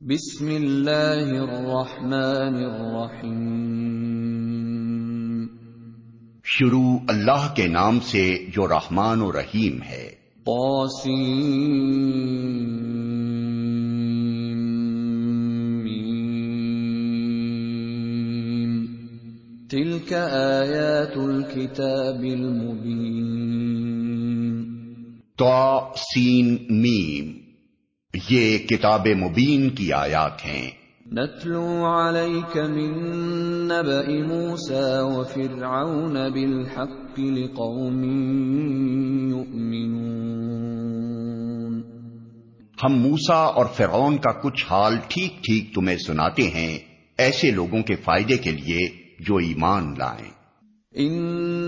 بسم اللہ الرحمن الرحیم شروع اللہ کے نام سے جو رحمان و رحیم ہے۔ قاسم تلك آیات الكتاب المبین تو سین میم۔ یہ کتاب مبین کی آیات ہیں۔ نتلو علیک من نبأ موسیٰ وفرعون بالحق لقوم یؤمنون۔ ہم موسا اور فرعون کا کچھ حال ٹھیک ٹھیک تمہیں سناتے ہیں ایسے لوگوں کے فائدے کے لیے جو ایمان لائیں۔ ان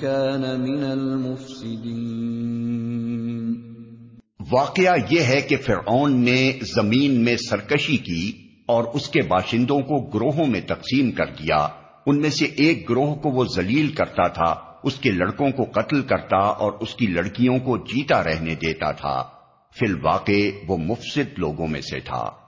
كان من المفسدين۔ واقعہ یہ ہے کہ فرعون نے زمین میں سرکشی کی اور اس کے باشندوں کو گروہوں میں تقسیم کر دیا۔ ان میں سے ایک گروہ کو وہ ذلیل کرتا تھا، اس کے لڑکوں کو قتل کرتا اور اس کی لڑکیوں کو جیتا رہنے دیتا تھا۔ فی الواقع وہ مفسد لوگوں میں سے تھا۔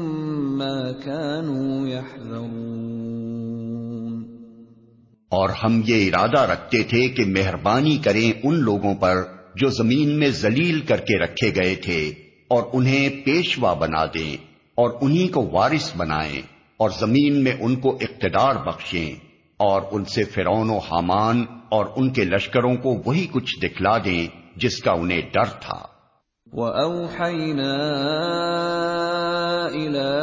اور ہم یہ ارادہ رکھتے تھے کہ مہربانی کریں ان لوگوں پر جو زمین میں ذلیل کر کے رکھے گئے تھے اور انہیں پیشوا بنا دیں اور انہی کو وارث بنائیں اور زمین میں ان کو اقتدار بخشیں اور ان سے فرون و حامان اور ان کے لشکروں کو وہی کچھ دکھلا دیں جس کا انہیں ڈر تھا۔ وَأَوْحَيْنَا إِلَىٰ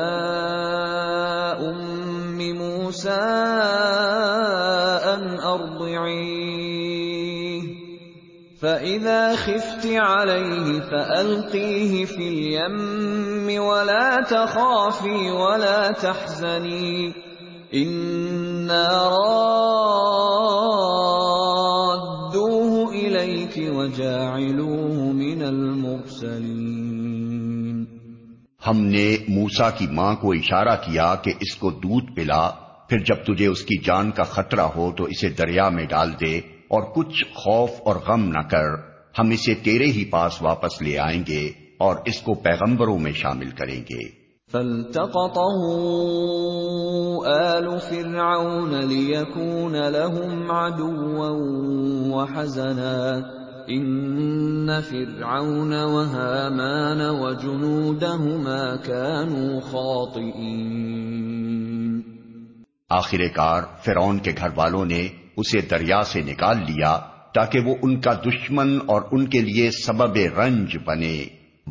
أُمِّ مُوسَىٰ أَنْ أَرْضِعِيهِ فَإِذَا خِفْتِ عَلَيْهِ فَأَلْقِيهِ فِي الْيَمِّ وَلَا تَخَافِي وَلَا تَحْزَنِي إِنَّا رَادُّوهُ إِلَيْكِ وَجَاعِلُوهُ مِنَ المرسلين ہم نے موسا کی ماں کو اشارہ کیا کہ اس کو دودھ پلا، پھر جب تجھے اس کی جان کا خطرہ ہو تو اسے دریا میں ڈال دے اور کچھ خوف اور غم نہ کر، ہم اسے تیرے ہی پاس واپس لے آئیں گے اور اس کو پیغمبروں میں شامل کریں گے۔ فالتقطه آل فرعون ليكون لهم عدوا وحزنا۔ ان فرعون وهامان وجنودهما كانوا خاطئين آخر کار فرعون کے گھر والوں نے اسے دریا سے نکال لیا تاکہ وہ ان کا دشمن اور ان کے لیے سبب رنج بنے۔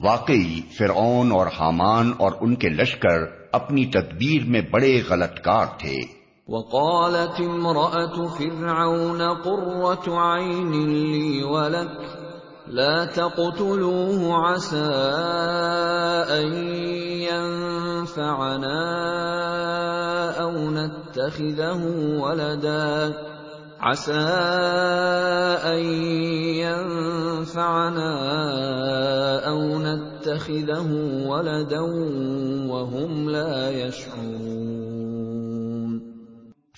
واقعی فرعون اور حامان اور ان کے لشکر اپنی تدبیر میں بڑے غلط کار تھے۔ وقالت امرأة فرعون قرة عين لي ولك لا تقتلوه عسى أن ينفعنا أو نتخذه ولدا عسى أن ينفعنا أو نتخذه ولدا وهم لا يشعرون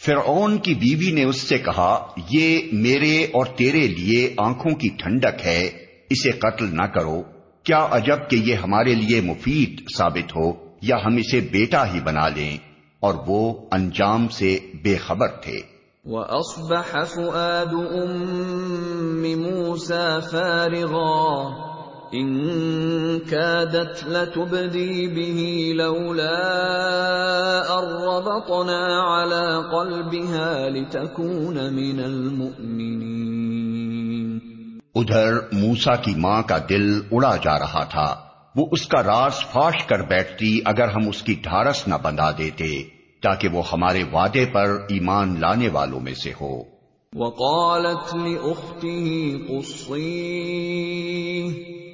فرعون کی بیوی نے اس سے کہا، یہ میرے اور تیرے لیے آنکھوں کی ٹھنڈک ہے، اسے قتل نہ کرو۔ کیا عجب کہ یہ ہمارے لیے مفید ثابت ہو، یا ہم اسے بیٹا ہی بنا لیں۔ اور وہ انجام سے بے خبر تھے۔ وَأَصْبَحَ فُؤَادُ أُمِّ مُوسَى فَارِغًا۔ ان كادت لتبدي به لولا اربطنا على قلبها لتكون من المؤمنين. ادھر موسا کی ماں کا دل اڑا جا رہا تھا۔ وہ اس کا راز فاش کر بیٹھتی اگر ہم اس کی ڈھارس نہ بندھا دیتے تاکہ وہ ہمارے وعدے پر ایمان لانے والوں میں سے ہو۔ وقالت لأخته قصيه.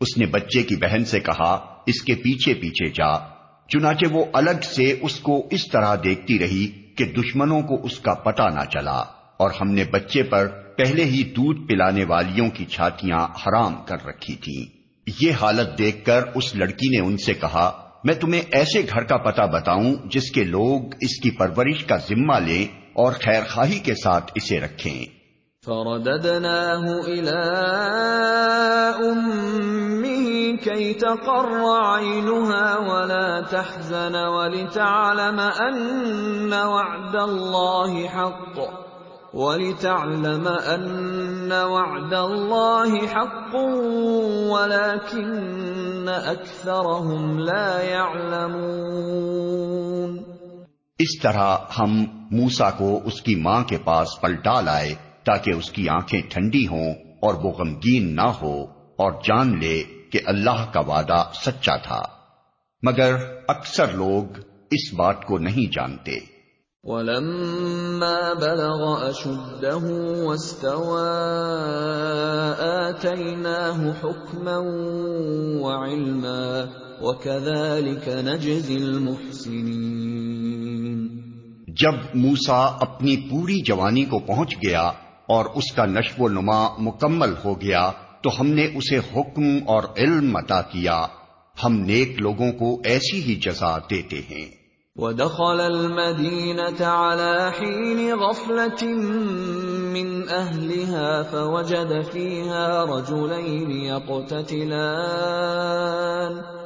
اس نے بچے کی بہن سے کہا، اس کے پیچھے پیچھے جا۔ چنانچہ وہ الگ سے اس کو اس طرح دیکھتی رہی کہ دشمنوں کو اس کا پتہ نہ چلا۔ اور ہم نے بچے پر پہلے ہی دودھ پلانے والیوں کی چھاتیاں حرام کر رکھی تھی یہ حالت دیکھ کر اس لڑکی نے ان سے کہا، میں تمہیں ایسے گھر کا پتہ بتاؤں جس کے لوگ اس کی پرورش کا ذمہ لیں اور خیر خواہی کے ساتھ اسے رکھیں۔ فرددناه إلى أمه كي تقر عينها ولا تحزن ولتعلم أن وعد الله حق ولتعلم أن وعد الله حق ولكن أكثرهم لا يعلمون اس طرح ہم موسا کو اس کی ماں کے پاس پلٹا لائے تاکہ اس کی آنکھیں ٹھنڈی ہوں اور وہ غمگین نہ ہو اور جان لے کہ اللہ کا وعدہ سچا تھا۔ مگر اکثر لوگ اس بات کو نہیں جانتے۔ وَلَمَّا بَلَغَ أَشُدَّهُ وَاسْتَوَىٰ آتَيْنَاهُ حُكْمًا وَعِلْمًا وَكَذَلِكَ نَجْزِي الْمُحْسِنِينَ۔ جب موسا اپنی پوری جوانی کو پہنچ گیا اور اس کا نشو و نما مکمل ہو گیا تو ہم نے اسے حکم اور علم عطا کیا۔ ہم نیک لوگوں کو ایسی ہی جزا دیتے ہیں۔ وَدَخَلَ الْمَدِينَةَ عَلَى حِينِ غَفْلَةٍ مِّنْ أَهْلِهَا فَوَجَدَ فِيهَا رَجُلَيْنِ يَقْتَتِلَانِ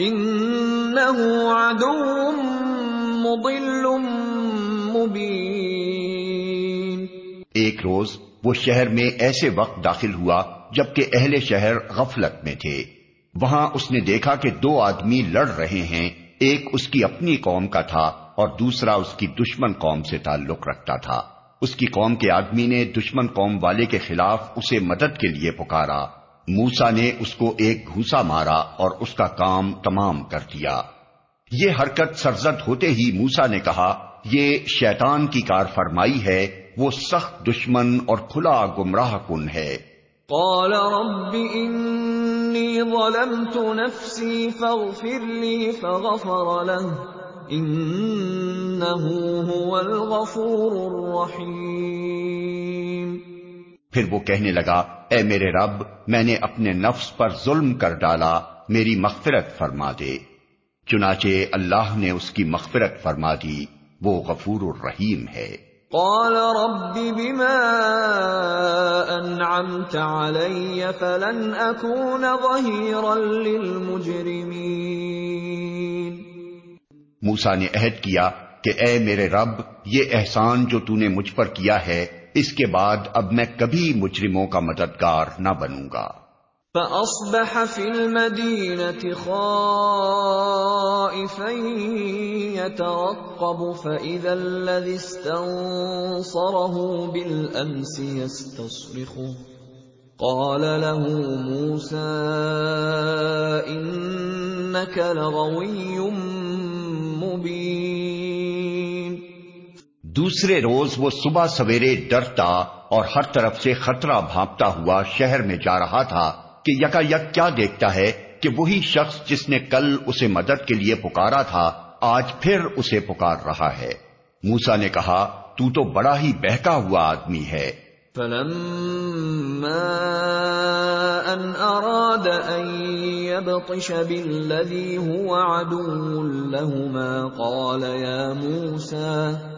عدو مضل مبین ایک روز وہ شہر میں ایسے وقت داخل ہوا جبکہ اہل شہر غفلت میں تھے۔ وہاں اس نے دیکھا کہ دو آدمی لڑ رہے ہیں، ایک اس کی اپنی قوم کا تھا اور دوسرا اس کی دشمن قوم سے تعلق رکھتا تھا۔ اس کی قوم کے آدمی نے دشمن قوم والے کے خلاف اسے مدد کے لیے پکارا۔ موسا نے اس کو ایک گھوسا مارا اور اس کا کام تمام کر دیا۔ یہ حرکت سرزد ہوتے ہی موسا نے کہا یہ شیطان کی کار فرمائی ہے وہ سخت دشمن اور کھلا گمراہ کن ہے۔ قال رب انی ظلمت نفسی فاغفر لی فغفر له هو الغفور الرحیم پھر وہ کہنے لگا اے میرے رب میں نے اپنے نفس پر ظلم کر ڈالا میری مغفرت فرما دے۔ چنانچہ اللہ نے اس کی مغفرت فرما دی وہ غفور الرحیم ہے۔ قال رب بما انعمت علی فلن اکون ظہیرا للمجرمین موسیٰ نے عہد کیا کہ اے میرے رب یہ احسان جو تو نے مجھ پر کیا ہے اس کے بعد اب میں کبھی مجرموں کا مددگار نہ بنوں گا۔ فأصبح في المدينة خائفا يترقب، فإذا الذي استنصره بالأمس يستصرخه قال له موسى إن انك لغوي مبين دوسرے روز وہ صبح سویرے ڈرتا اور ہر طرف سے خطرہ بھانپتا ہوا شہر میں جا رہا تھا کہ یکا یک کیا دیکھتا ہے کہ وہی شخص جس نے کل اسے مدد کے لیے پکارا تھا، آج پھر اسے پکار رہا ہے۔ موسا نے کہا، تو تو بڑا ہی بہکا ہوا آدمی ہے۔ فلما ان اراد ان يبطش بالذي هو عدو لهما قال يا موسى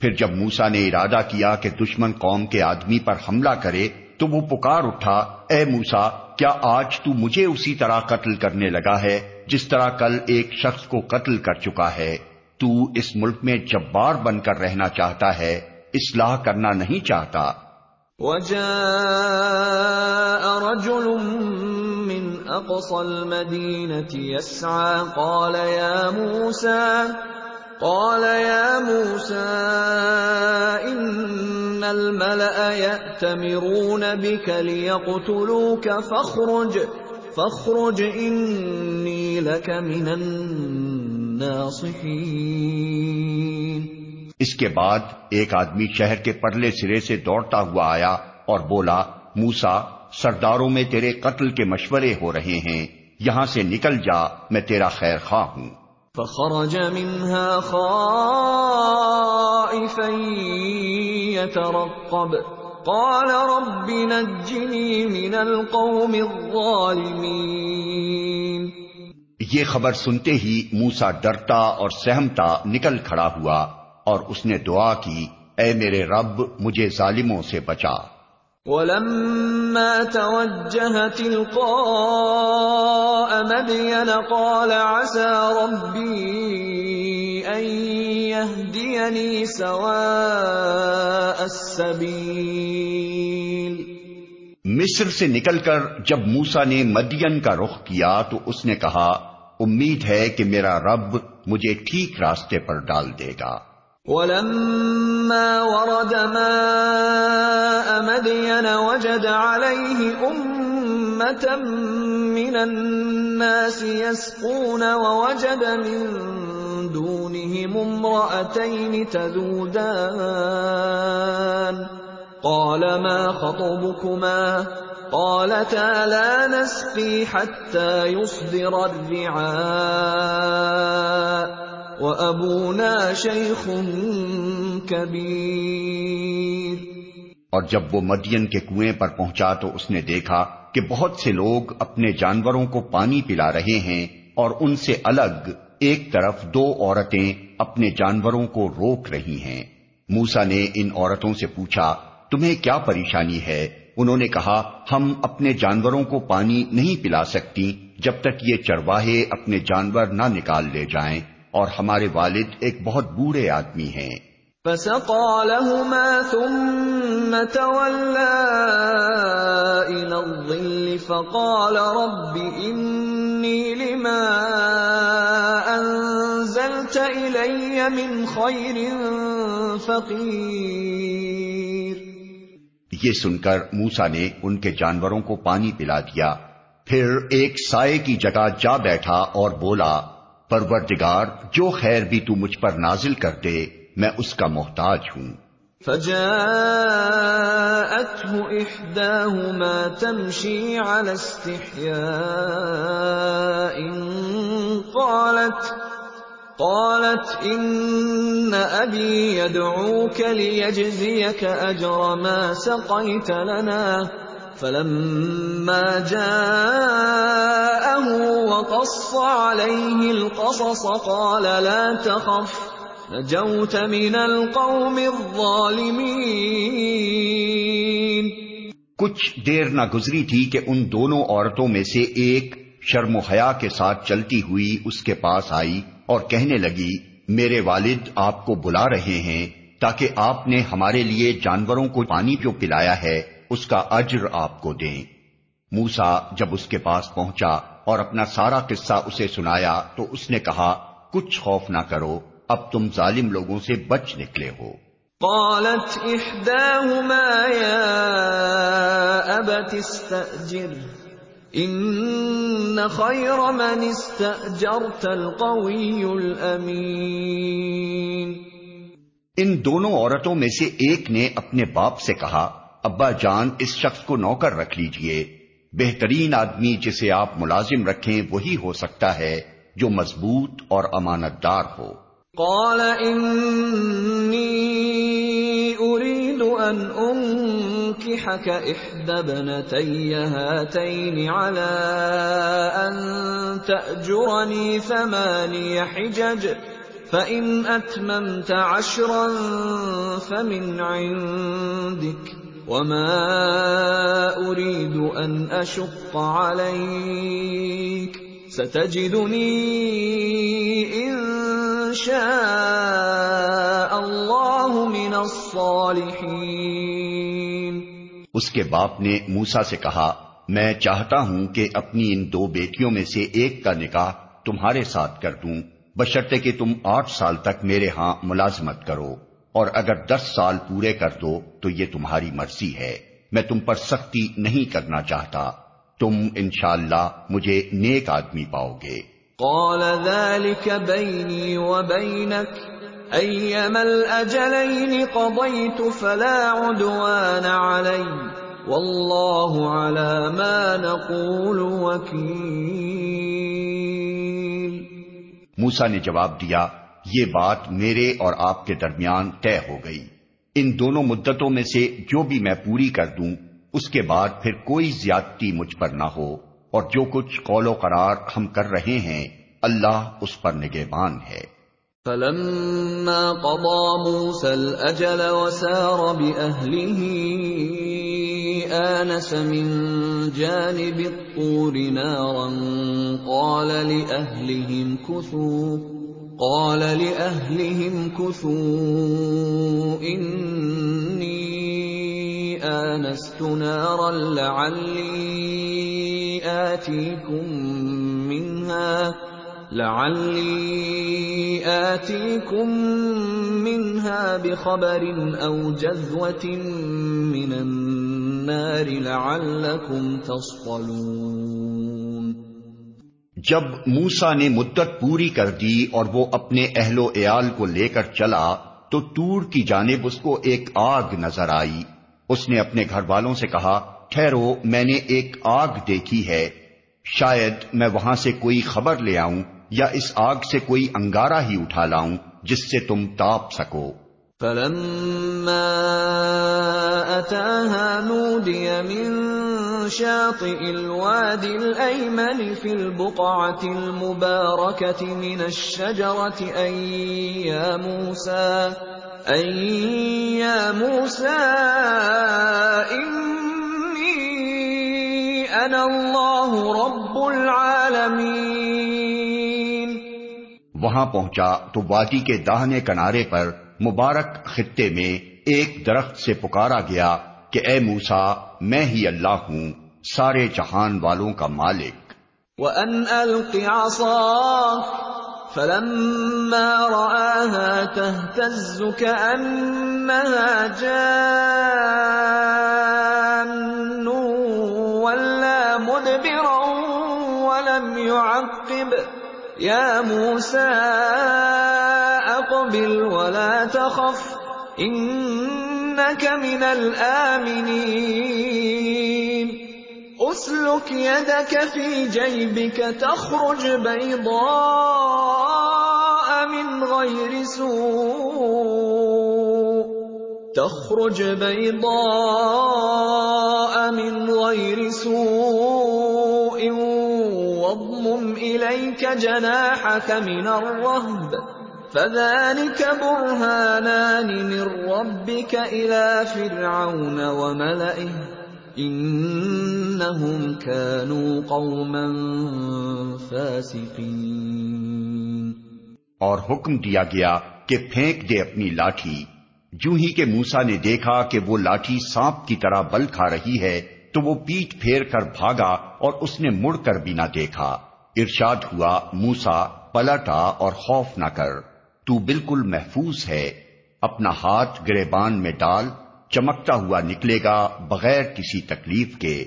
پھر جب موسا نے ارادہ کیا کہ دشمن قوم کے آدمی پر حملہ کرے، تو وہ پکار اٹھا، اے موسا، کیا آج تو مجھے اسی طرح قتل کرنے لگا ہے، جس طرح کل ایک شخص کو قتل کر چکا ہے؟ تو اس ملک میں جبار بن کر رہنا چاہتا ہے، اصلاح کرنا نہیں چاہتا. وجاء رجل من اقصى المدينة يسعى، قال يا موسى قال يا موسى ان الملأ يأتمرون بك ليقتلوك فاخرج فاخرج انی لك من الناس اس کے بعد ایک آدمی شہر کے پرلے سرے سے دوڑتا ہوا آیا اور بولا، موسا، سرداروں میں تیرے قتل کے مشورے ہو رہے ہیں، یہاں سے نکل جا، میں تیرا خیر خواہ ہوں۔ فخرج منها خائفا يترقب. قال رب نجني من القوم الظالمين. یہ خبر سنتے ہی موسا ڈرتا اور سہمتا نکل کھڑا ہوا اور اس نے دعا کی، اے میرے رب، مجھے ظالموں سے بچا۔ ولما توجه تلقاء مدين قال عسى ربي أن يهديني سواء السبيل۔ مصر سے نکل کر جب موسا نے مدین کا رخ کیا تو اس نے کہا، امید ہے کہ میرا رب مجھے ٹھیک راستے پر ڈال دے گا۔ ولما ورد ماء مدين وجد عليه أمة من الناس يسقون ووجد من دونهم امرأتين تذودان قال ما خطبكما قالتا لا نسقي حتى يصدر الرعاء وأبونا شيخ كبير۔ اور جب وہ مدین کے کنویں پر پہنچا تو اس نے دیکھا کہ بہت سے لوگ اپنے جانوروں کو پانی پلا رہے ہیں اور ان سے الگ ایک طرف دو عورتیں اپنے جانوروں کو روک رہی ہیں۔ موسا نے ان عورتوں سے پوچھا، تمہیں کیا پریشانی ہے؟ انہوں نے کہا، ہم اپنے جانوروں کو پانی نہیں پلا سکتی جب تک یہ چرواہے اپنے جانور نہ نکال لے جائیں اور ہمارے والد ایک بہت بوڑھے آدمی ہیں۔ فقال رب لما من خير فقير یہ سن کر موسا نے ان کے جانوروں کو پانی پلا دیا۔ پھر ایک سائے کی جگہ جا بیٹھا اور بولا، پروردگار، جو خیر بھی تو مجھ پر نازل کر دے، میں اس کا محتاج ہوں۔ قالت قالت ان ابي يدعوك ليجزيك اجر ما سقيت لنا. فلما جاءه وقص عليه القصص قال لا تخف، نجوت من القوم الظالمين. کچھ دیر نہ گزری تھی کہ ان دونوں عورتوں میں سے ایک شرم و حیا کے ساتھ چلتی ہوئی اس کے پاس آئی۔ اور کہنے لگی، میرے والد آپ کو بلا رہے ہیں تاکہ آپ نے ہمارے لیے جانوروں کو پانی جو پلایا ہے، اس کا اجر آپ کو دیں. موسا جب اس کے پاس پہنچا اور اپنا سارا قصہ اسے سنایا تو اس نے کہا، کچھ خوف نہ کرو، اب تم ظالم لوگوں سے بچ نکلے ہو. قالت احداهما يا ابت استاجر ان خير من استاجرت القوي الامين ان دونوں عورتوں میں سے ایک نے اپنے باپ سے کہا ابا جان اس شخص کو نوکر رکھ لیجیے۔ بہترین آدمی جسے آپ ملازم رکھیں وہی ہو سکتا ہے جو مضبوط اور امانت دار ہو۔ قال انی اريد ان انكحك احدى ابنتي هاتين على ان تاجرني ثماني حجج فان اتممت عشرا فمن عندك، وما اريد ان اشق عليك. ستجدني ان من اس کے باپ نے موسا سے کہا، میں چاہتا ہوں کہ اپنی ان دو بیٹیوں میں سے ایک کا نکاح تمہارے ساتھ کر دوں۔ بشرطے کہ تم آٹھ سال تک میرے ہاں ملازمت کرو۔ اور اگر دس سال پورے کر دو، تو یہ تمہاری مرضی ہے۔ میں تم پر سختی نہیں کرنا چاہتا۔ تم انشاءاللہ مجھے نیک آدمی پاؤ گے۔ قال ذلك بيني وبينك ايما الاجلين قضيت فلا عدوان علي والله على ما نقول وكيل۔ موسا نے جواب دیا یہ بات میرے اور آپ کے درمیان طے ہو گئی۔ ان دونوں مدتوں میں سے جو بھی میں پوری کر دوں اس کے بعد پھر کوئی زیادتی مجھ پر نہ ہو، اور جو کچھ قول و قرار ہم کر رہے ہیں، اللہ اس پر نگہبان ہے۔ فلما قضى موسى الأجل وسار بأهله آنس من جانب الطور نارا قال لأهلهم كثوا، قال لأهلهم كثوا إني آنست نارا لعلي آتيكم منها لعلي آتيكم منها بخبر أو جذوة من النار لعلكم تصطلون۔ جب موسا نے مدت پوری کر دی اور وہ اپنے اہل و عیال کو لے کر چلا، تو تور کی جانب اس کو ایک آگ نظر آئی۔ اس نے اپنے گھر والوں سے کہا، ٹھہرو، میں نے ایک آگ دیکھی ہے۔ شاید میں وہاں سے کوئی خبر لے آؤں یا اس آگ سے کوئی انگارہ ہی اٹھا لاؤں جس سے تم تاپ سکو۔ فلما اتاها نودي من شاطئ الوادي الايمن في البقعه المباركه من الشجره اي يا موسى موسى انا اللہ رب وہاں پہنچا تو وادی کے داہنے کنارے پر مبارک خطے میں ایک درخت سے پکارا گیا کہ اے موسا میں ہی اللہ ہوں سارے جہان والوں کا مالک۔ وَأَنْ أَلْقِ عَصَاكَ فلما رآها تهتز كأنها جان ولا مدبرا ولم يعقب. يا موسى أقبل ولا تخف، إنك من الآمنين. اسلك يدك في جيبك تخرج بيضاء من غير سوء. تخرج بيضاء من غير سوء. واضمم إليك جناحك من الرهب. فذلك برهانان من ربك إلى فرعون وملئه. انہم كانوا قوما فاسقین اور حکم دیا گیا کہ پھینک دے اپنی لاٹھی۔ جو ہی کہ موسا نے دیکھا کہ وہ لاٹھی سانپ کی طرح بل کھا رہی ہے، تو وہ پیٹ پھیر کر بھاگا اور اس نے مڑ کر بھی نہ دیکھا۔ ارشاد ہوا موسا پلٹا اور خوف نہ کر۔ تو بالکل محفوظ ہے۔ اپنا ہاتھ گریبان میں ڈال چمکتا ہوا نکلے گا بغیر کسی تکلیف کے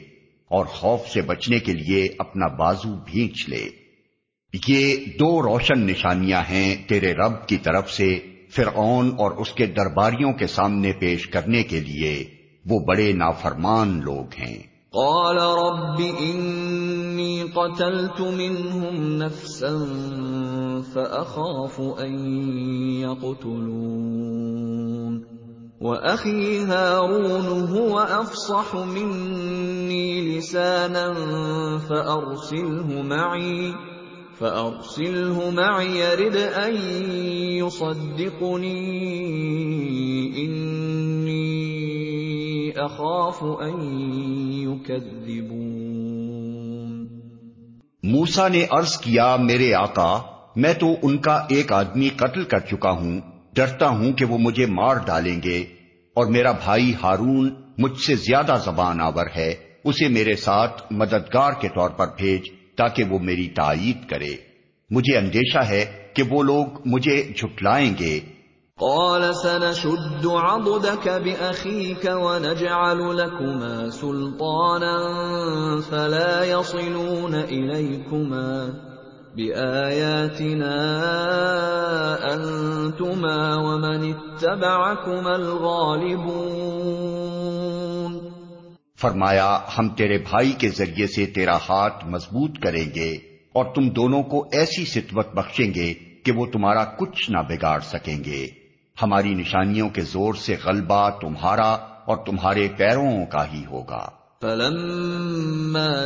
اور خوف سے بچنے کے لیے اپنا بازو بھینچ لے۔ یہ دو روشن نشانیاں ہیں تیرے رب کی طرف سے فرعون اور اس کے درباریوں کے سامنے پیش کرنے کے لیے۔ وہ بڑے نافرمان لوگ ہیں۔ قال رب انی قتلت منهم نفسا فأخاف ان يقتلون۔ وأخي هارون هو أفصح مني لسانا فأرسله معي فأرسله معي يرد أن يصدقني، إني أخاف أن يكذبون۔ موسا نے عرض کیا، میرے آقا، میں تو ان کا ایک آدمی قتل کر چکا ہوں ڈرتا ہوں کہ وہ مجھے مار ڈالیں گے اور میرا بھائی ہارون مجھ سے زیادہ زبان آور ہے، اسے میرے ساتھ مددگار کے طور پر بھیج تاکہ وہ میری تائید کرے۔ مجھے اندیشہ ہے کہ وہ لوگ مجھے جھٹلائیں گے۔ قال سنشد عضدك بأخيك ونجعل لكما سلطانا فلا يصلون إليكما۔ بآياتنا أنتما ومن اتبعكما الغالبون فرمایا ہم تیرے بھائی کے ذریعے سے تیرا ہاتھ مضبوط کریں گے اور تم دونوں کو ایسی ستوت بخشیں گے کہ وہ تمہارا کچھ نہ بگاڑ سکیں گے۔ ہماری نشانیوں کے زور سے غلبہ تمہارا اور تمہارے پیروں کا ہی ہوگا۔ فلما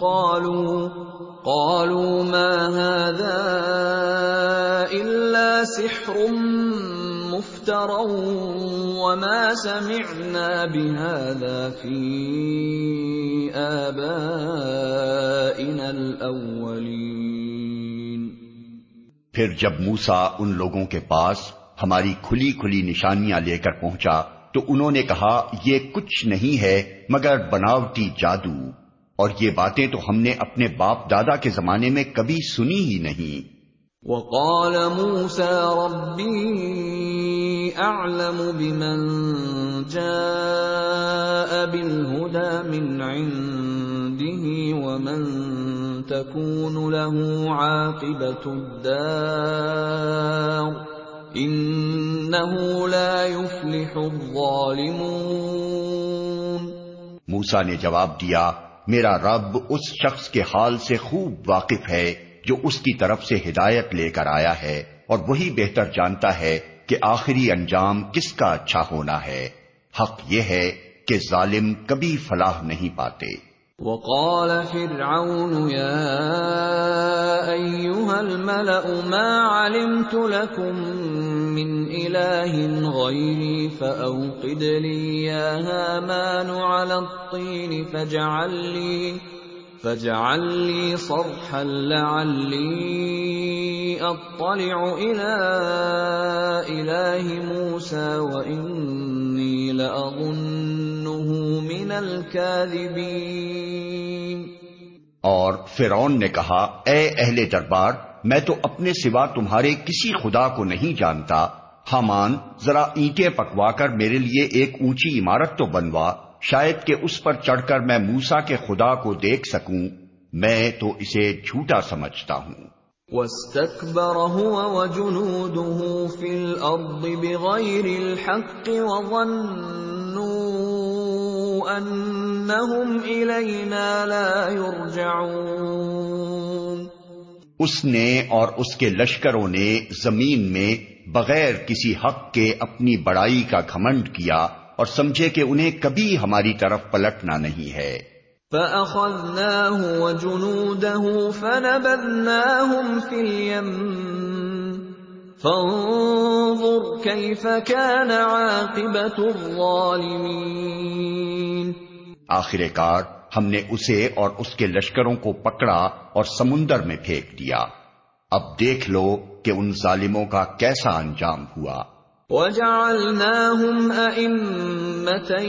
قالوا قالوا ما هذا إلا سحر مفترا وما سمعنا بهذا في آبائنا الأولين پھر جب موسا ان لوگوں کے پاس ہماری کھلی کھلی نشانیاں لے کر پہنچا تو انہوں نے کہا، یہ کچھ نہیں ہے، مگر بناوٹی جادو۔ اور یہ باتیں تو ہم نے اپنے باپ دادا کے زمانے میں کبھی سنی ہی نہیں۔ وقال موسى ربي اعلم بمن جاء بالهدى من عنده ومن تكون له عاقبة الدار۔ انه لا يفلح الظالمون۔ موسا نے جواب دیا، میرا رب اس شخص کے حال سے خوب واقف ہے جو اس کی طرف سے ہدایت لے کر آیا ہے اور وہی بہتر جانتا ہے کہ آخری انجام کس کا اچھا ہونا ہے۔ حق یہ ہے کہ ظالم کبھی فلاح نہیں پاتے۔ وقال فرعون يا أيها الملأ ما علمت لكم من إله غيري فأوقد لي يا هامان على الطين فاجعل لي فاجعل لي صرحا لعلي أطلع إلى إله موسى وإني لأظنه من الكاذبين اور فرعون نے کہا اے اہل دربار میں تو اپنے سوا تمہارے کسی خدا کو نہیں جانتا۔ حامان ذرا اینٹیں پکوا کر میرے لیے ایک اونچی عمارت تو بنوا شاید کہ اس پر چڑھ کر میں موسا کے خدا کو دیکھ سکوں۔ میں تو اسے جھوٹا سمجھتا ہوں۔ واستكبر هو وجنوده في الارض بغير الحق وظنوا انهم الينا لا يرجعون۔ اس نے اور اس کے لشکروں نے زمین میں بغیر کسی حق کے اپنی بڑائی کا گھمنڈ کیا اور سمجھے کہ انہیں کبھی ہماری طرف پلٹنا نہیں ہے۔ فَأَخَذْنَاهُ وَجُنُودَهُ فَنَبَذْنَاهُمْ فِي الْيَمِّ فَانظُرْ كَيْفَ كَانَ عَاقِبَةُ الظَّالِمِينَ۔ آخر کار ہم نے اسے اور اس کے لشکروں کو پکڑا اور سمندر میں پھینک دیا۔ اب دیکھ لو کہ ان ظالموں کا کیسا انجام ہوا۔ وَجَعَلْنَاهُمْ أَئِمَّةً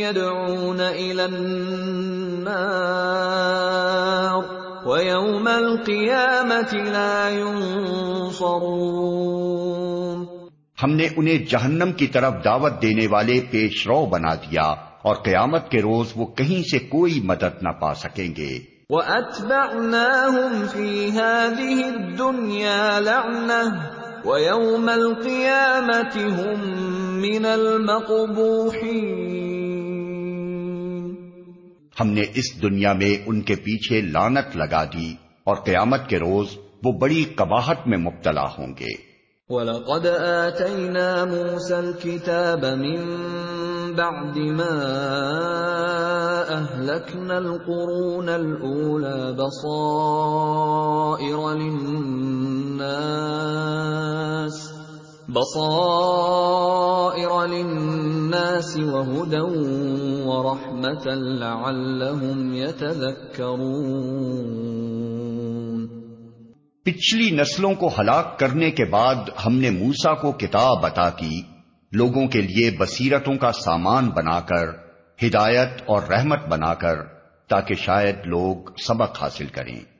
يَدْعُونَ إِلَى النَّارِ۔ وَيَوْمَ الْقِيَامَةِ لَا يُنصَرُونَ ہم نے انہیں جہنم کی طرف دعوت دینے والے پیش رو بنا دیا اور قیامت کے روز وہ کہیں سے کوئی مدد نہ پا سکیں گے۔ وَأَتْبَعْنَاهُمْ فِي هَذِهِ الدُّنْيَا لَعْنَةً وَيَوْمَ الْقِيَامَةِ هُمْ مِنَ الْمَقْبُوحِينَ ہم نے اس دنیا میں ان کے پیچھے لانت لگا دی اور قیامت کے روز وہ بڑی قباحت میں مبتلا ہوں گے۔ وَلَقَدْ آتَيْنَا مُوسَى الْكِتَابَ مِن بَعْدِ مَا أَهْلَكْنَا الْقُرُونَ الْأُولَى بَصَائِرَ لِلنَّاسِ بَصَائِرَ لِلنَّاسِ وَهُدًى وَرَحْمَةً لَّعَلَّهُمْ يَتَذَكَّرُونَ. پچھلی نسلوں کو ہلاک کرنے کے بعد ہم نے موسا کو کتاب عطا کی، لوگوں کے لیے بصیرتوں کا سامان بنا کر ہدایت اور رحمت بنا کر تاکہ شاید لوگ سبق حاصل کریں۔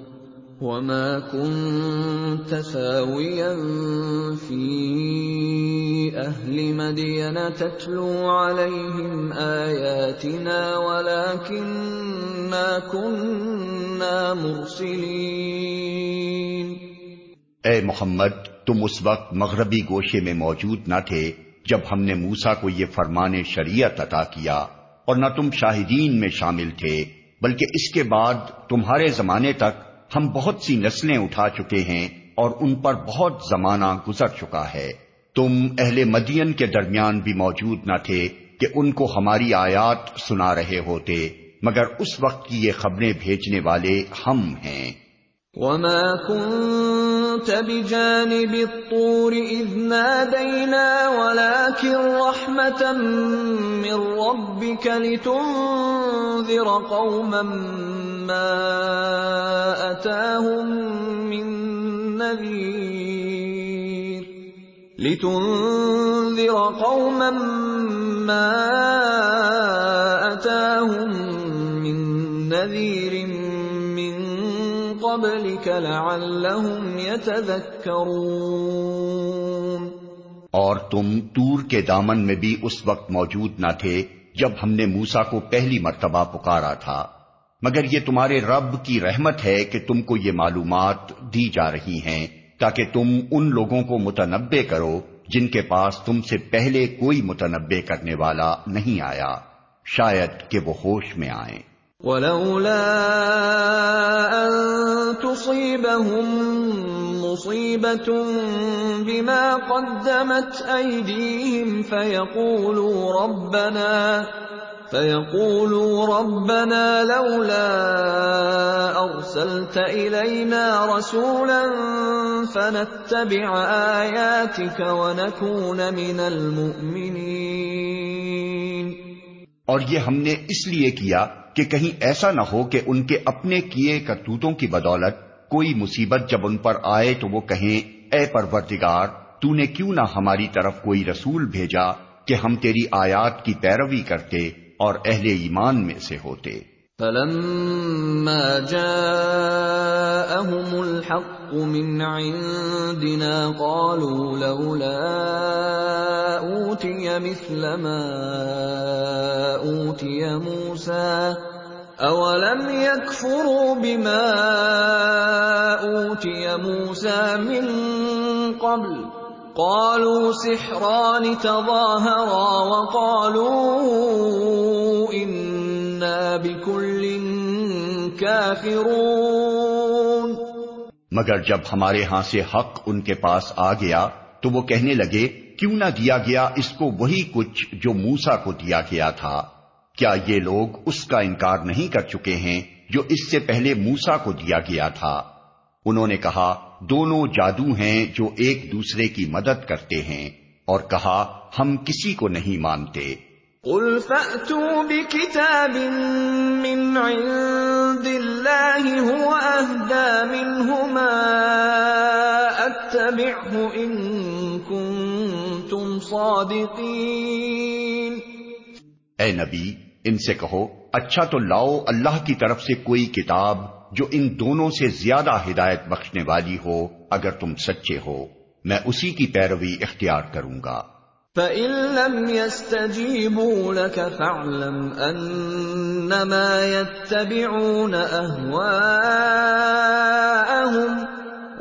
وَمَا كُنتَ ثَاوِيًا فِي أَهْلِ مَدْيَنَ تَتْلُو عَلَيْهِمْ آيَاتِنَا وَلَكِنَّا كُنَّا مُرْسِلِينَ. اے محمد، تم اس وقت مغربی گوشے میں موجود نہ تھے جب ہم نے موسا کو یہ فرمان شریعت عطا کیا اور نہ تم شاہدین میں شامل تھے، بلکہ اس کے بعد تمہارے زمانے تک ہم بہت سی نسلیں اٹھا چکے ہیں اور ان پر بہت زمانہ گزر چکا ہے۔ تم اہل مدین کے درمیان بھی موجود نہ تھے کہ ان کو ہماری آیات سنا رہے ہوتے، مگر اس وقت کی یہ خبریں بھیجنے والے ہم ہیں۔ وما كنت بجانب الطور إذ نادينا ولكن رحمة من ربك لتنذر قوما ما أتاهم من نذير لتنذر قوما ما أتاهم من نذير اور تم تور کے دامن میں بھی اس وقت موجود نہ تھے جب ہم نے موسا کو پہلی مرتبہ پکارا تھا۔ مگر یہ تمہارے رب کی رحمت ہے کہ تم کو یہ معلومات دی جا رہی ہیں، تاکہ تم ان لوگوں کو متنبع کرو جن کے پاس تم سے پہلے کوئی متنبع کرنے والا نہیں آیا۔ شاید کہ وہ ہوش میں آئیں۔ ولولا أن تصيبهم مصيبة بما قدمت أيديهم فيقولوا ربنا فيقولوا ربنا لولا أرسلت إلينا رسولا فنتبع آياتك ونكون من المؤمنين۔ اور یہ ہم نے اس لیے کیا کہ کہیں ایسا نہ ہو کہ ان کے اپنے کیے کرتوتوں کی بدولت کوئی مصیبت جب ان پر آئے تو وہ کہیں، اے پروردگار، تو نے کیوں نہ ہماری طرف کوئی رسول بھیجا کہ ہم تیری آیات کی پیروی کرتے اور اہل ایمان میں سے ہوتے۔ فلما جاءهم الحق من عندنا قالوا لولا اوتي مثل ما اوتي موسى اولم يكفروا بما اوتي موسى من قبل قالوا سحران تظاهرا وقالوا انا بكل كافرون مگر جب ہمارے ہاں سے حق ان کے پاس آ گیا تو وہ کہنے لگے، کیوں نہ دیا گیا اس کو وہی کچھ جو موسا کو دیا گیا تھا؟ کیا یہ لوگ اس کا انکار نہیں کر چکے ہیں جو اس سے پہلے موسا کو دیا گیا تھا؟ انہوں نے کہا دونوں جادو ہیں جو ایک دوسرے کی مدد کرتے ہیں. اور کہا ہم کسی کو نہیں مانتے. قل فأتوا بكتاب من عند الله هو أهدى منهما أتبعه إن كنتم صادقين۔ اے نبی ان سے کہو اچھا تو لاؤ اللہ کی طرف سے کوئی کتاب جو ان دونوں سے زیادہ ہدایت بخشنے والی ہو، اگر تم سچے ہو، میں اسی کی پیروی اختیار کروں گا۔ فَإِن لَّمْ يَسْتَجِيبُوا لَكَ فَاعْلَمْ أَنَّمَا يَتَّبِعُونَ أَهْوَاءَهُمْ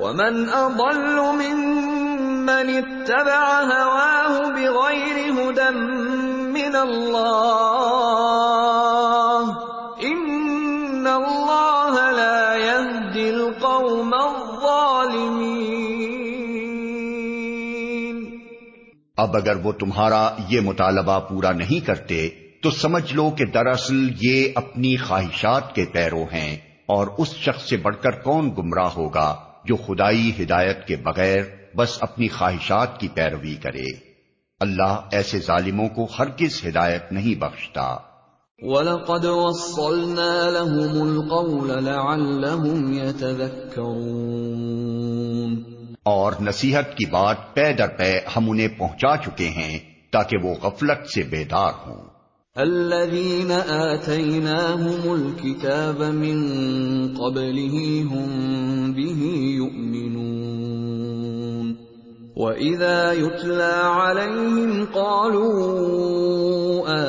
وَمَنْ أَضَلُّ مِمَّنِ اتَّبَعَ هَوَاهُ بِغَيْرِ هُدًى مِّنَ اللَّهِ اب اگر وہ تمہارا یہ مطالبہ پورا نہیں کرتے، تو سمجھ لو کہ دراصل یہ اپنی خواہشات کے پیرو ہیں، اور اس شخص سے بڑھ کر کون گمراہ ہوگا جو خدائی ہدایت کے بغیر بس اپنی خواہشات کی پیروی کرے۔ اللہ ایسے ظالموں کو ہر کس ہدایت نہیں بخشتا۔ وَلَقَدْ وَصَّلْنَا لَهُمُ الْقَوْلَ لَعَلَّهُمْ يَتَذَكَّرُونَ۔ اور نصیحت کی بات پے در پے ہم انہیں پہنچا چکے ہیں تاکہ وہ غفلت سے بیدار ہوں۔ الذين آتيناهم الكتاب من قبله هم به يؤمنون. وإذا يتلى عليهم قالوا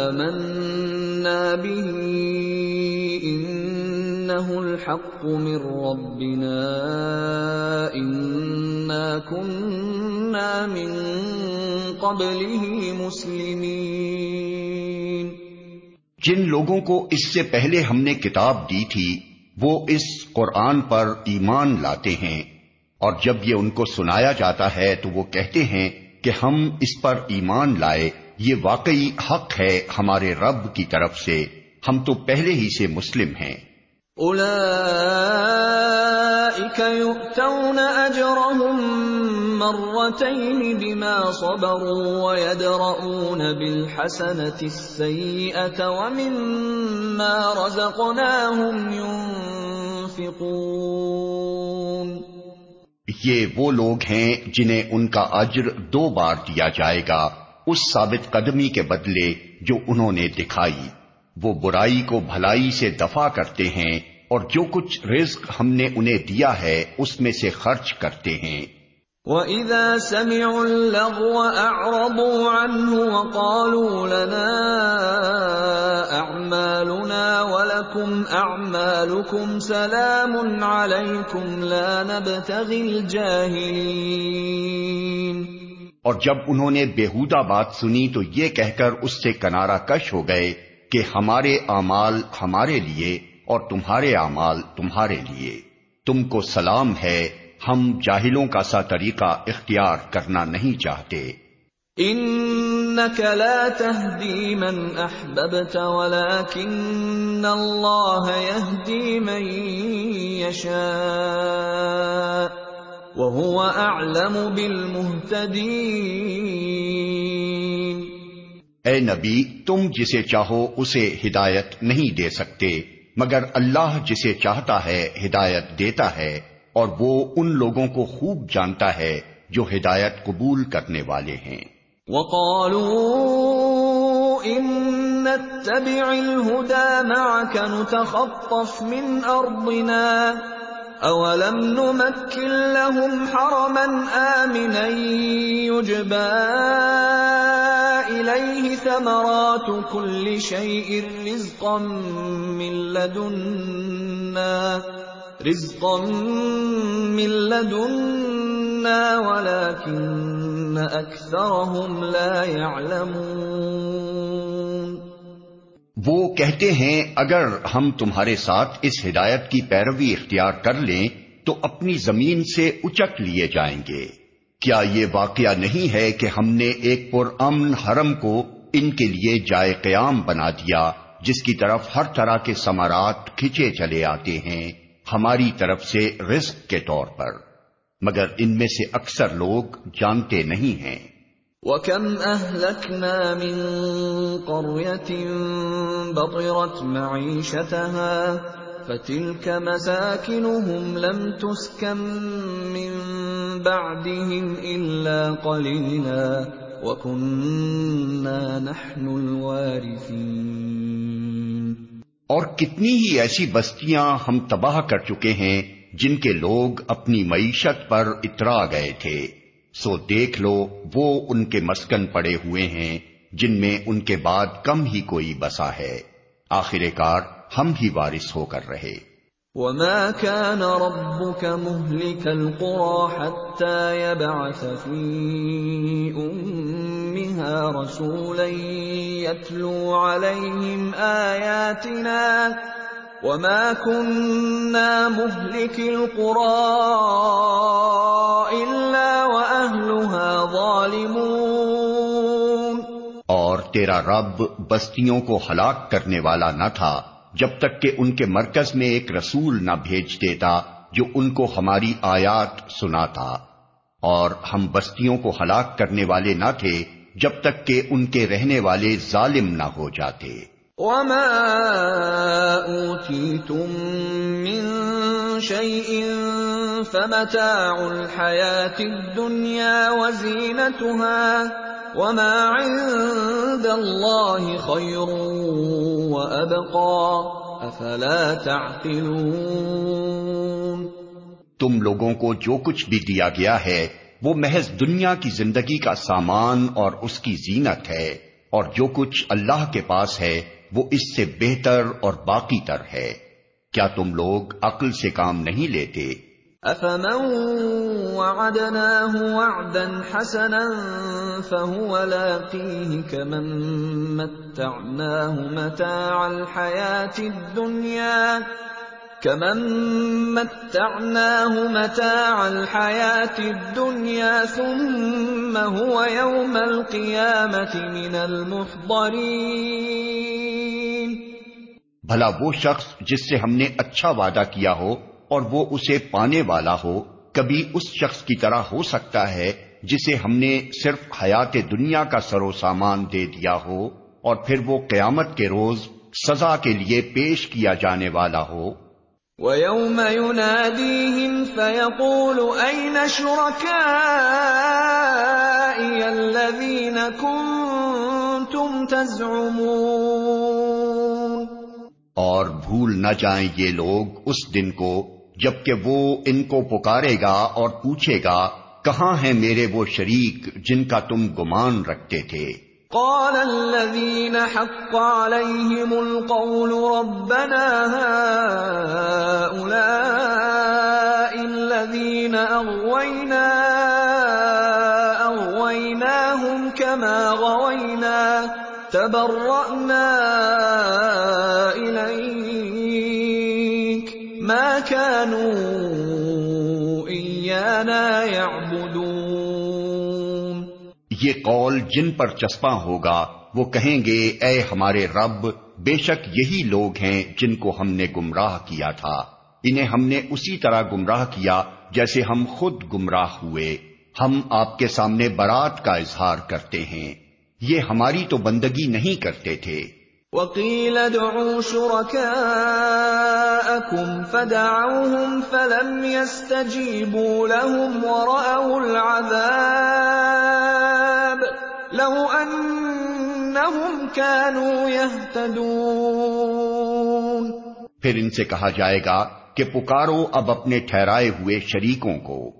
آمنا به إنه الحق من ربنا من جن لوگوں کو اس سے پہلے ہم نے کتاب دی تھی، وہ اس قرآن پر ایمان لاتے ہیں۔ اور جب یہ ان کو سنایا جاتا ہے، تو وہ کہتے ہیں کہ ہم اس پر ایمان لائے۔ یہ واقعی حق ہے ہمارے رب کی طرف سے۔ ہم تو پہلے ہی سے مسلم ہیں۔ يؤتون اجرهم مرتين بما صبروا ويدرؤون بالحسنه السيئه ومما رزقناهم ينفقون یہ وہ لوگ ہیں جنہیں ان کا اجر دو بار دیا جائے گا، اس ثابت قدمی کے بدلے جو انہوں نے دکھائی۔ وہ برائی کو بھلائی سے دفع کرتے ہیں اور جو کچھ رزق ہم نے انہیں دیا ہے اس میں سے خرچ کرتے ہیں۔ وَإِذَا سَمِعُوا اللَّغْوَ أَعْرَضُوا عَنْهُ وَقَالُوا لَنَا أَعْمَالُنَا وَلَكُمْ أَعْمَالُكُمْ سَلَامٌ عَلَيْكُمْ لَا نَبْتَغِي الْجَاهِلِينَ۔ اور جب انہوں نے بےحودہ بات سنی تو یہ کہہ کر اس سے کنارہ کش ہو گئے۔ کہ ہمارے اعمال ہمارے لیے اور تمہارے اعمال تمہارے لیے۔ تم کو سلام ہے، ہم جاہلوں کا سا طریقہ اختیار کرنا نہیں چاہتے۔ انك لا تهدي من احببت ولكن الله يهدي من يشاء، وهو اعلم بالمهتدين۔ اے نبی، تم جسے چاہو اسے ہدایت نہیں دے سکتے، مگر اللہ جسے چاہتا ہے ہدایت دیتا ہے، اور وہ ان لوگوں کو خوب جانتا ہے جو ہدایت قبول کرنے والے ہیں۔ وقالوا ان نتبع الهدى معك نتخطف من ارضنا اولم نمكن لهم حرما امنا يجبى اليه ثمرات كل شيء رزقا من لدنا، رزقا من لدنا، ولكن اكثرهم لا يعلمون وہ کہتے ہیں، اگر ہم تمہارے ساتھ اس ہدایت کی پیروی اختیار کر لیں، تو اپنی زمین سے اچک لیے جائیں گے۔ کیا یہ واقعہ نہیں ہے کہ ہم نے ایک پر امن حرم کو ان کے لیے جائے قیام بنا دیا، جس کی طرف ہر طرح کے سمارات کھچے چلے آتے ہیں، ہماری طرف سے رزق کے طور پر؟ مگر ان میں سے اکثر لوگ جانتے نہیں ہیں۔ وَكَمْ أَهْلَكْنَا مِن قَرْيَةٍ بَطِرَتْ مَعِيشَتَهَا فَتِلْكَ مَسَاكِنُهُمْ لَمْ تُسْكَن مِّن بَعْدِهِمْ إِلَّا قَلِيلًا وَكُنَّا نَحْنُ الْوَارِثِينَ اور کتنی ہی ایسی بستیاں ہم تباہ کر چکے ہیں جن کے لوگ اپنی معیشت پر اترا گئے تھے۔ سو دیکھ لو، وہ ان کے مسکن پڑے ہوئے ہیں، جن میں ان کے بعد کم ہی کوئی بسا ہے۔ آخر کار، ہم ہی وارث ہو کر رہے۔ وما كان ربك مهلك القرى حتى يبعث في أمها رسولا يتلو عليهم آياتنا وما كنا مهلك القرى إلا وأهلها ظالمون۔ اور تیرا رب بستیوں کو ہلاک کرنے والا نہ تھا، جب تک کہ ان کے مرکز میں ایک رسول نہ بھیج دیتا جو ان کو ہماری آیات سناتا۔ اور ہم بستیوں کو ہلاک کرنے والے نہ تھے، جب تک کہ ان کے رہنے والے ظالم نہ ہو جاتے۔ وما اوتیتم من شيء فمتاع الحياة الدنيا وزينتها وما عند الله خير وابقى افلا تعقلون تم لوگوں کو جو کچھ بھی دیا گیا ہے، وہ محض دنیا کی زندگی کا سامان اور اس کی زینت ہے، اور جو کچھ اللہ کے پاس ہے وہ اس سے بہتر اور باقی تر ہے۔ کیا تم لوگ عقل سے کام نہیں لیتے؟ افمن وعدناه وعدا حسنا فهو لاقيه كمن متعناه متاع الحياة الدنيا كمن متعناه متاع الحياة الدنيا ثم هو يوم القيامة من المحضرين بھلا وہ شخص جس سے ہم نے اچھا وعدہ کیا ہو اور وہ اسے پانے والا ہو، کبھی اس شخص کی طرح ہو سکتا ہے جسے ہم نے صرف حیات دنیا کا سرو سامان دے دیا ہو اور پھر وہ قیامت کے روز سزا کے لیے پیش کیا جانے والا ہو۔ وَيَوْمَ يُنَادِيهِمْ فَيَقُولُ أَيْنَ شُرَكَائِيَ الَّذِينَ كُنْتُمْ تَزْعُمُونَ اور بھول نہ جائیں یہ لوگ اس دن کو، جبکہ وہ ان کو پکارے گا اور پوچھے گا، کہاں ہیں میرے وہ شریک جن کا تم گمان رکھتے تھے؟ قال الذين حق عليهم القول ربنا هؤلاء الذين أغوينا، أغويناهم كما غوينا، تبرأنا كانوا إيانا يعبدون۔ یہ قول جن پر چسپاں ہوگا، وہ کہیں گے، اے ہمارے رب، بے شک یہی لوگ ہیں جن کو ہم نے گمراہ کیا تھا۔ انہیں ہم نے اسی طرح گمراہ کیا جیسے ہم خود گمراہ ہوئے۔ ہم آپ کے سامنے برات کا اظہار کرتے ہیں۔ یہ ہماری تو بندگی نہیں کرتے تھے۔ وقيل ادعوا شركاءكم فدعوهم فلم يستجيبوا لهم ورأوا العذاب لو أنهم كانوا يهتدون پھر ان سے کہا جائے گا کہ پکارو اب اپنے ٹھہرائے ہوئے شریکوں کو۔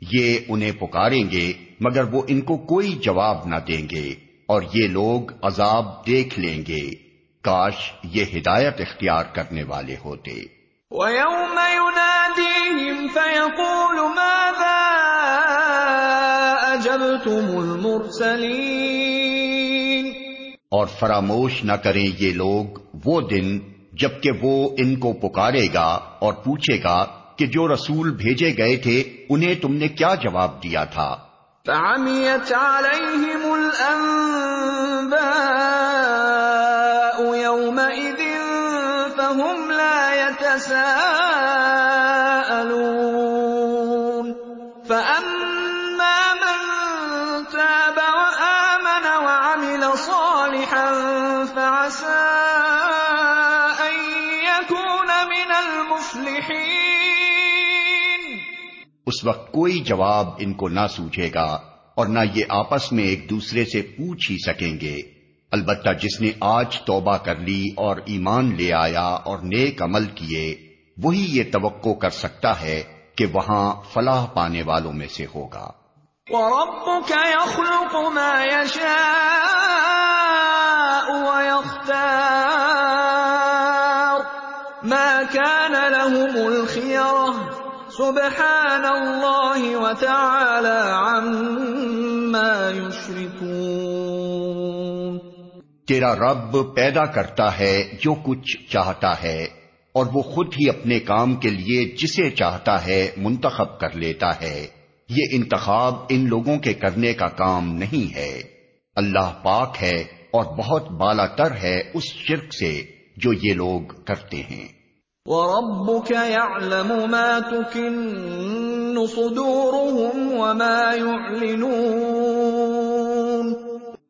یہ انہیں پکاریں گے، مگر وہ ان کو کوئی جواب نہ دیں گے اور یہ لوگ عذاب دیکھ لیں گے۔ کاش یہ ہدایت اختیار کرنے والے ہوتے۔ وَيَوْمَ يُنَادِيهِمْ فَيَقُولُ مَاذَا أَجَبْتُمُ الْمُرْسَلِينَ؟ اور فراموش نہ کریں یہ لوگ وہ دن جبکہ وہ ان کو پکارے گا اور پوچھے گا کہ جو رسول بھیجے گئے تھے انہیں تم نے کیا جواب دیا تھا۔ فعميت عليهم الأنباء اس وقت کوئی جواب ان کو نہ سوچے گا اور نہ یہ آپس میں ایک دوسرے سے پوچھ ہی سکیں گے۔ البتہ جس نے آج توبہ کر لی اور ایمان لے آیا اور نیک عمل کیے، وہی یہ توقع کر سکتا ہے کہ وہاں فلاح پانے والوں میں سے ہوگا۔ وربك يخلق ما يشاء ويختار، ما كان لهم الخيرة سبحان الله وتعالى عما يشركون تیرا رب پیدا کرتا ہے جو کچھ چاہتا ہے، اور وہ خود ہی اپنے کام کے لیے جسے چاہتا ہے منتخب کر لیتا ہے۔ یہ انتخاب ان لوگوں کے کرنے کا کام نہیں ہے۔ اللہ پاک ہے اور بہت بالا تر ہے اس شرک سے جو یہ لوگ کرتے ہیں۔ وربك يعلم ما تكن صدورهم وما يعلنون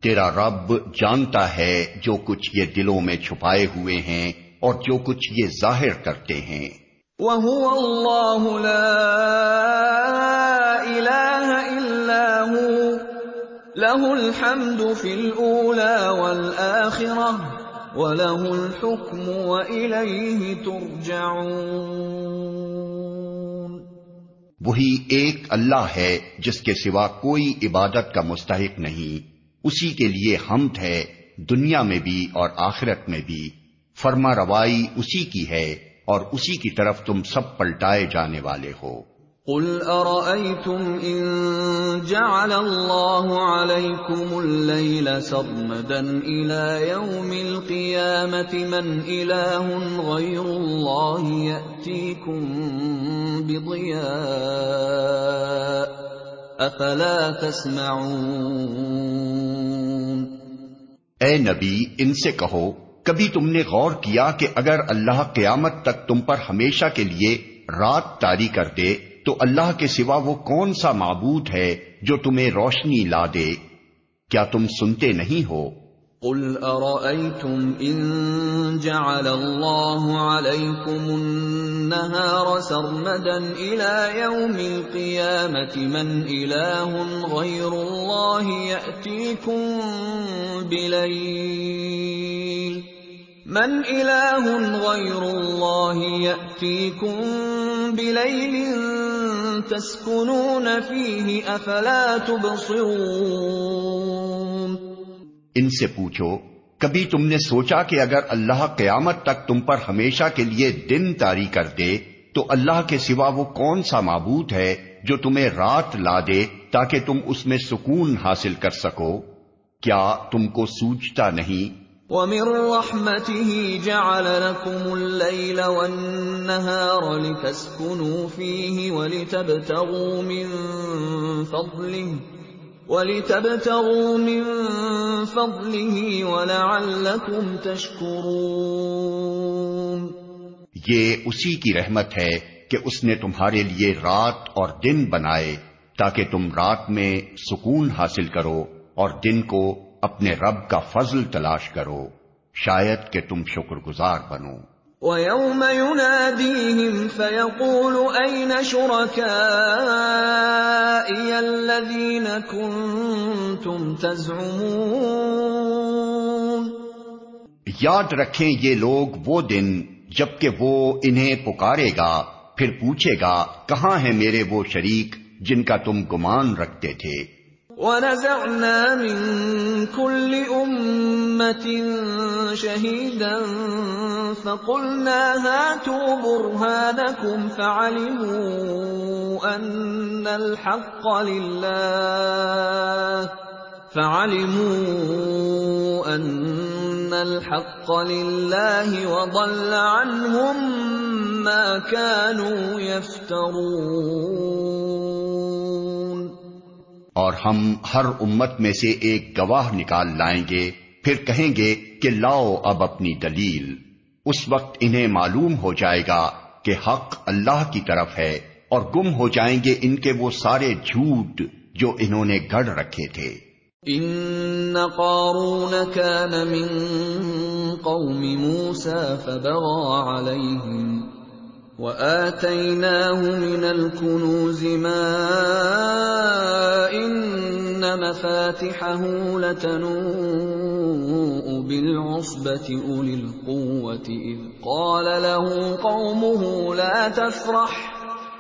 تیرا رب جانتا ہے جو کچھ یہ دلوں میں چھپائے ہوئے ہیں اور جو کچھ یہ ظاہر کرتے ہیں۔ وهو الله لا إله إلا هو له الحمد في الأولى والآخرة. وله الحكم وإليه ترجعون وہی ایک اللہ ہے جس کے سوا کوئی عبادت کا مستحق نہیں۔ اسی کے لیے حمد ہے، دنیا میں بھی اور آخرت میں بھی۔ فرما روائی اسی کی ہے اور اسی کی طرف تم سب پلٹائے جانے والے ہو۔ قل أرأيتم إن جعل الله عليكم الليل سرمدا إلى يوم القيامة من إله غير الله يأتيكم بضياء أفلا تسمعون اے نبی، ان سے کہو، کبھی تم نے غور کیا کہ اگر اللہ قیامت تک تم پر ہمیشہ کے لیے رات تاری کر دے تو اللہ کے سوا وہ کون سا معبود ہے جو تمہیں روشنی لا دے؟ کیا تم سنتے نہیں ہو؟ قل أرأيتم إن جعل الله عليكم النهار سرمدا إلى يوم القيامة من إله غير الله يأتيكم بليل من إله غير الله يأتيكم بليل تسكنون فيه تبصرون ان سے پوچھو، کبھی تم نے سوچا کہ اگر اللہ قیامت تک تم پر ہمیشہ کے لیے دن تاری کر دے، تو اللہ کے سوا وہ کون سا معبود ہے جو تمہیں رات لا دے تاکہ تم اس میں سکون حاصل کر سکو؟ کیا تم کو سوچتا نہیں ومن رحمته جعل لكم الليل والنهار لتسكنوا فيه ولتبتغوا من فضله ولتبتغوا من فضله ولعلكم تشكرون یہ اسی کی رحمت ہے کہ اس نے تمہارے لیے رات اور دن بنائے تاکہ تم رات میں سکون حاصل کرو اور دن کو اپنے رب کا فضل تلاش کرو شاید کہ تم شکر گزار بنو۔ وَيَوْمَ يُنَادِيهِمْ فَيَقُولُ أَيْنَ شُرَكَائِيَ الَّذِينَ كُنتُمْ تَزْعُمُونَ؟ یاد رکھیں یہ لوگ وہ دن جبکہ وہ انہیں پکارے گا پھر پوچھے گا کہاں ہیں میرے وہ شریک جن کا تم گمان رکھتے تھے؟ وَنَزَعْنَا مِن كُلِّ أُمَّةٍ شَهِيدًا فَقُلْنَا هَاتُوا بُرْهَانَكُمْ فَعَلِمُوا أَنَّ الْحَقَّ لِلَّهِ فَعَلِمُوا أَنَّ الْحَقَّ لِلَّهِ وَضَلَّ عَنْهُم ما كانوا يفترون اور ہم ہر امت میں سے ایک گواہ نکال لائیں گے، پھر کہیں گے کہ لاؤ اب اپنی دلیل۔ اس وقت انہیں معلوم ہو جائے گا کہ حق اللہ کی طرف ہے اور گم ہو جائیں گے ان کے وہ سارے جھوٹ جو انہوں نے گڑ رکھے تھے۔ ان قارون كان من قوم موسى فبغى عليهم واتيناه من الكنوز ما ان مفاتحه لتنوء بالعصبه اولي القوه اذ قال له قومه لا تفرح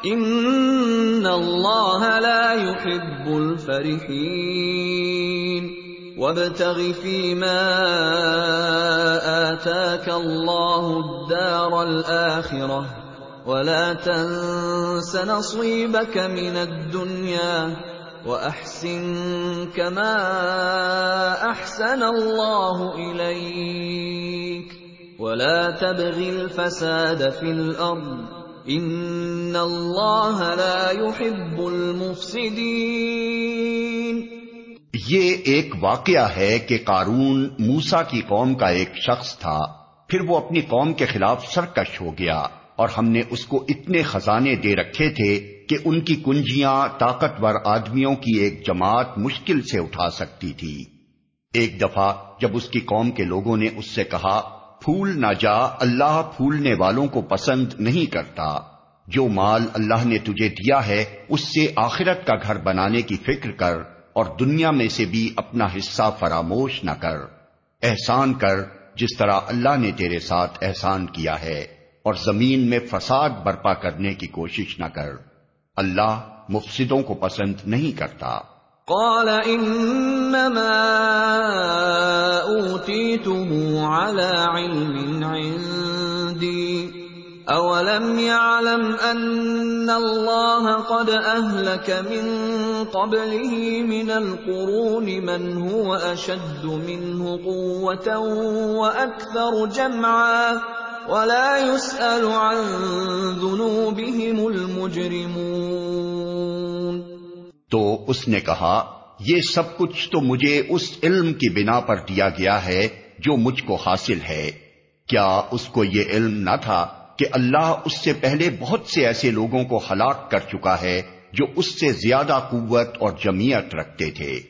ان اللہ لا يحب الفرحین وابتغ فيما آتاك الله الدار الآخرة ولا تنس نصيبك من الدنيا وأحسن كما أحسن الله إليك ولا تبغ الفساد في الأرض ان اللہ لا يحب المفسدین یہ ایک واقعہ ہے کہ قارون موسا کی قوم کا ایک شخص تھا، پھر وہ اپنی قوم کے خلاف سرکش ہو گیا۔ اور ہم نے اس کو اتنے خزانے دے رکھے تھے کہ ان کی کنجیاں طاقتور آدمیوں کی ایک جماعت مشکل سے اٹھا سکتی تھی۔ ایک دفعہ جب اس کی قوم کے لوگوں نے اس سے کہا، پھول نہ جا، اللہ پھولنے والوں کو پسند نہیں کرتا۔ جو مال اللہ نے تجھے دیا ہے، اس سے آخرت کا گھر بنانے کی فکر کر اور دنیا میں سے بھی اپنا حصہ فراموش نہ کر۔ احسان کر، جس طرح اللہ نے تیرے ساتھ احسان کیا ہے۔ اور زمین میں فساد برپا کرنے کی کوشش نہ کر۔ اللہ مفسدوں کو پسند نہیں کرتا۔ قال انما اوتيته على علم عندي اولم يعلم ان الله قد اهلك من قبله من القرون من هو اشد منه قوه واكثر جمعا۔ ولا يسال عن ذنوبهم المجرمون۔ تو اس نے کہا، یہ سب کچھ تو مجھے اس علم کی بنا پر دیا گیا ہے جو مجھ کو حاصل ہے۔ کیا اس کو یہ علم نہ تھا کہ اللہ اس سے پہلے بہت سے ایسے لوگوں کو ہلاک کر چکا ہے جو اس سے زیادہ قوت اور جمعیت رکھتے تھے؟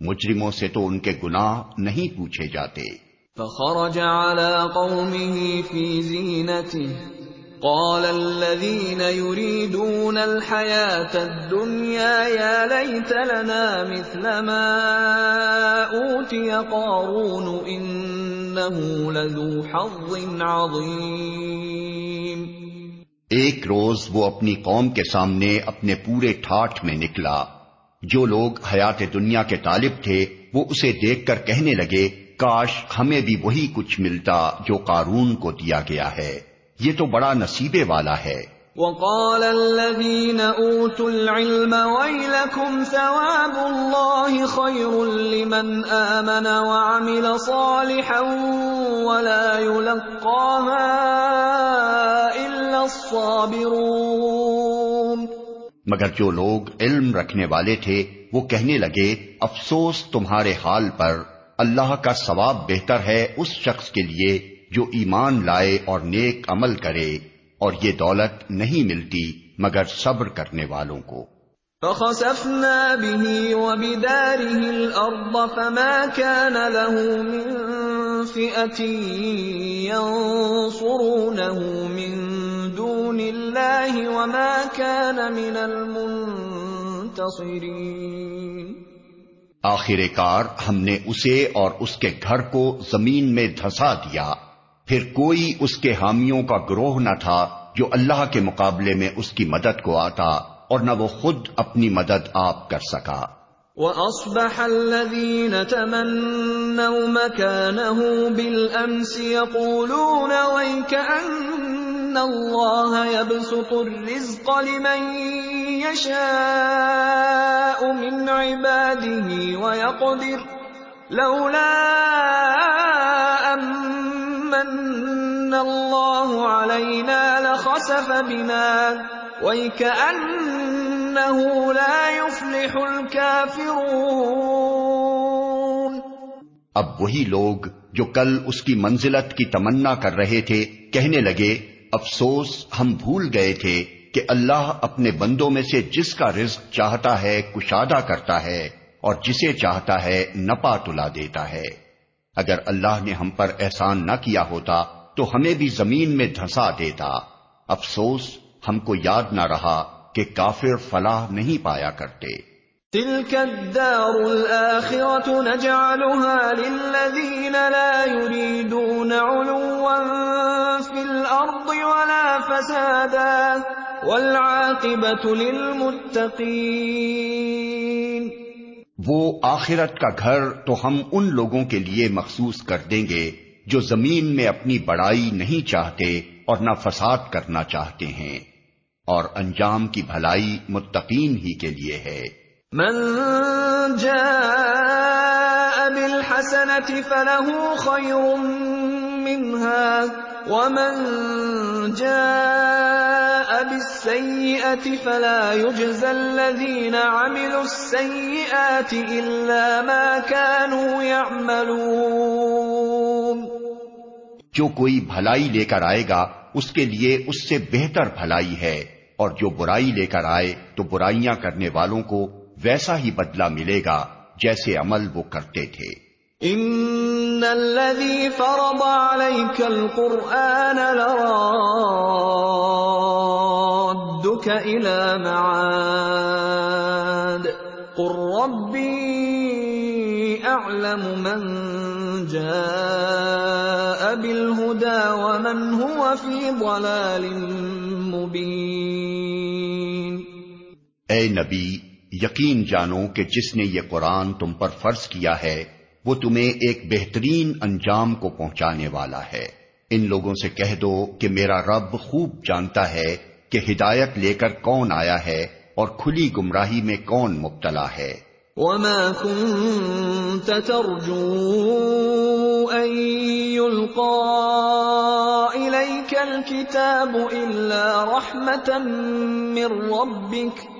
مجرموں سے تو ان کے گناہ نہیں پوچھے جاتے۔ فخرج على قومه في زينته. قال الذين يريدون الحياة الدنيا يا ليت لنا مثل ما أوتي قارون إنه لذو حظ عظيم. ایک روز وہ اپنی قوم کے سامنے اپنے پورے ٹھاٹ میں نکلا. جو لوگ حیات دنیا کے طالب تھے وہ اسے دیکھ کر کہنے لگے کاش ہمیں بھی وہی کچھ ملتا جو قارون کو دیا گیا ہے۔ یہ تو بڑا نصیبے والا ہے۔ وقال الذين اوتوا العلم ويلكم ثواب الله خير لمن امن وعمل صالحا ولا يلقاها الا الصابرون۔ مگر جو لوگ علم رکھنے والے تھے وہ کہنے لگے افسوس تمہارے حال پر۔ اللہ کا ثواب بہتر ہے اس شخص کے لیے جو ایمان لائے اور نیک عمل کرے اور یہ دولت نہیں ملتی مگر صبر کرنے والوں کو۔ فخسفنا به وبداره الارض فما كان له من فئه ينصرونه من دون الله وما كان من المنتصرين۔ آخر کار ہم نے اسے اور اس کے گھر کو زمین میں دھسا دیا۔ پھر کوئی اس کے حامیوں کا گروہ نہ تھا جو اللہ کے مقابلے میں اس کی مدد کو آتا اور نہ وہ خود اپنی مدد آپ کر سکا۔ وَأَصْبَحَ الَّذِينَ تَمَنَّوْا مَكَانَهُ بِالْأَمْسِ يَقُولُونَ وَيْكَأَنَّ اللَّهَ يَبْسُطُ الرِّزْقَ لِمَنْ يَشَاءُ مِنْ عِبَادِهِ وَيَقْدِرُ لَوْلَا أَمَّنَّ الله علينا لخسف بنا ويكأنه لا يفلح الكافرون اب وہی لوگ جو کل اس کی منزلت کی تمنا کر رہے تھے، کہنے لگے افسوس ہم بھول گئے تھے کہ اللہ اپنے بندوں میں سے جس کا رزق چاہتا ہے کشادہ کرتا ہے اور جسے چاہتا ہے نپا تلا دیتا ہے۔ اگر اللہ نے ہم پر احسان نہ کیا ہوتا تو ہمیں بھی زمین میں دھسا دیتا۔ افسوس ہم کو یاد نہ رہا کہ کافر فلاح نہیں پایا کرتے۔ تلك الدار الآخرة نجعلها للذين لا يريدون علوا فسادا والعاقبة للمتقين وہ آخرت کا گھر تو ہم ان لوگوں کے لیے مخصوص کر دیں گے جو زمین میں اپنی بڑائی نہیں چاہتے اور نہ فساد کرنا چاہتے ہیں اور انجام کی بھلائی متقین ہی کے لیے ہے۔ من جاء بالحسنة فله خير منها۔ ومن جاء بالسيئة فلا يجزى الذين عملوا السيئات إلا ما كانوا يعملون جو کوئی بھلائی لے کر آئے گا، اس کے لیے اس سے بہتر بھلائی ہے۔ اور جو برائی لے کر آئے، تو برائیاں کرنے والوں کو ویسا ہی بدلہ ملے گا، جیسے عمل وہ کرتے تھے۔ ان الذي فرض عليك القرآن لرادك الى معاد قل ربي اعلم من جاء بالهدى ومن هو في ضلال مبين اے نبی، یقین جانو کہ جس نے یہ قرآن تم پر فرض کیا ہے وہ تمہیں ایک بہترین انجام کو پہنچانے والا ہے۔ ان لوگوں سے کہہ دو کہ میرا رب خوب جانتا ہے کہ ہدایت لے کر کون آیا ہے اور کھلی گمراہی میں کون مبتلا ہے۔ وما كنت ترجو ان يلقى اليك الكتاب الا رحمه من ربك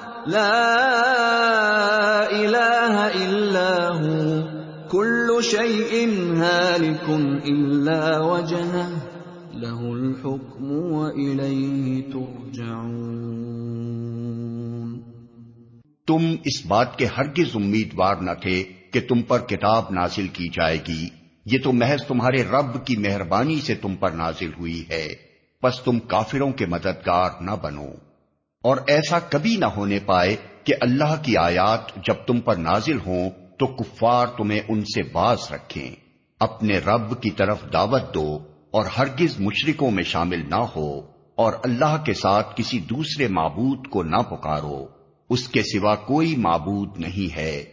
لا الہ الا ہوں کل شیء ہالک الا وجہ له الحکم وإلیہ ترجعون. تم اس بات کے ہرگز امیدوار نہ تھے کہ تم پر کتاب نازل کی جائے گی. یہ تو محض تمہارے رب کی مہربانی سے تم پر نازل ہوئی ہے. بس تم کافروں کے مددگار نہ بنو. اور ایسا کبھی نہ ہونے پائے کہ اللہ کی آیات جب تم پر نازل ہوں تو کفار تمہیں ان سے باز رکھیں۔ اپنے رب کی طرف دعوت دو اور ہرگز مشرکوں میں شامل نہ ہو اور اللہ کے ساتھ کسی دوسرے معبود کو نہ پکارو۔ اس کے سوا کوئی معبود نہیں ہے۔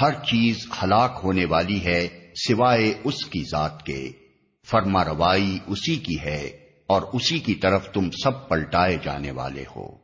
ہر چیز ہلاک ہونے والی ہے سوائے اس کی ذات کے۔ فرما روائی اسی کی ہے اور اسی کی طرف تم سب پلٹائے جانے والے ہو۔